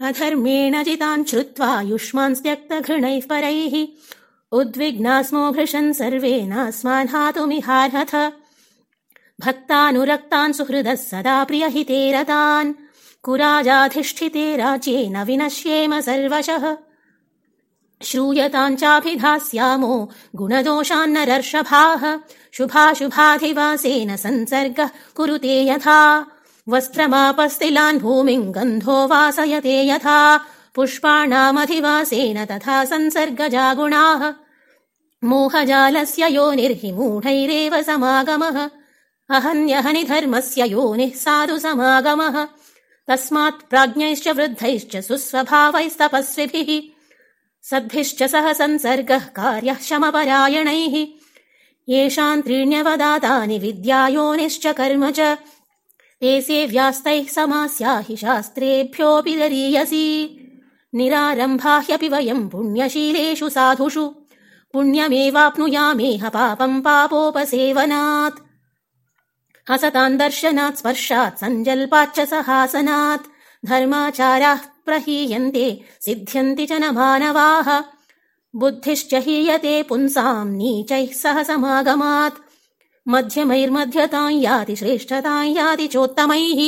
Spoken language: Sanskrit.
अधर्मेण जितान् श्रुत्वा युष्मान् त्यक्तघृणैः परैः। उद्विग्नास्मो भृशन् सर्वेनास्मान् हातुमिहार्हथ भक्तानुरक्तान् सुहृदः सदा प्रियहिते रतान्। कुराजाधिष्ठिते राज्ये न विनश्येम सर्वशः। श्रूयताम् चाभिधास्यामो गुणदोषान्नरर्षभाः शुभाशुभाधिवासेन संसर्गः कुरुते यथा वस्त्रमापस्तिलान् भूमिम् गन्धो वासयते यथा पुष्पाणामधिवासेन तथा संसर्गजा गुणाः मोहजालस्य योनिर्हि मूढैरेव समागमः। अहन्यहनि धर्मस्य योनिः साधु समागमः। तस्मात् प्राज्ञैश्च वृद्धैश्च सुस्वभावैस्तपस्विभिः। सद्भिश्च सह संसर्गः कार्यः शमपरायणैः। येषाम् त्रीण्यवदातानि विद्यायोनिश्च कर्म च ते सेव्यास्तैः समास्या हि शास्त्रेभ्योऽपि दरीयसी निरारम्भा ह्यपि वयम् पुण्यशीलेषु साधुषु। पुण्यमेवाप्नुयामेह पापम् पापोपसेवनात्। असतान् दर्शनात् स्पर्शात् सञ्जल्पाच्च सहासनात्। धर्माचाराः प्रहीयन्ते सिद्ध्यन्ति च न मानवाः। बुद्धिश्च हीयते पुंसाम् नीचैः सह समागमात् मध्यमैर्मध्यताम् याति श्रेष्ठताम् याति चोत्तमैः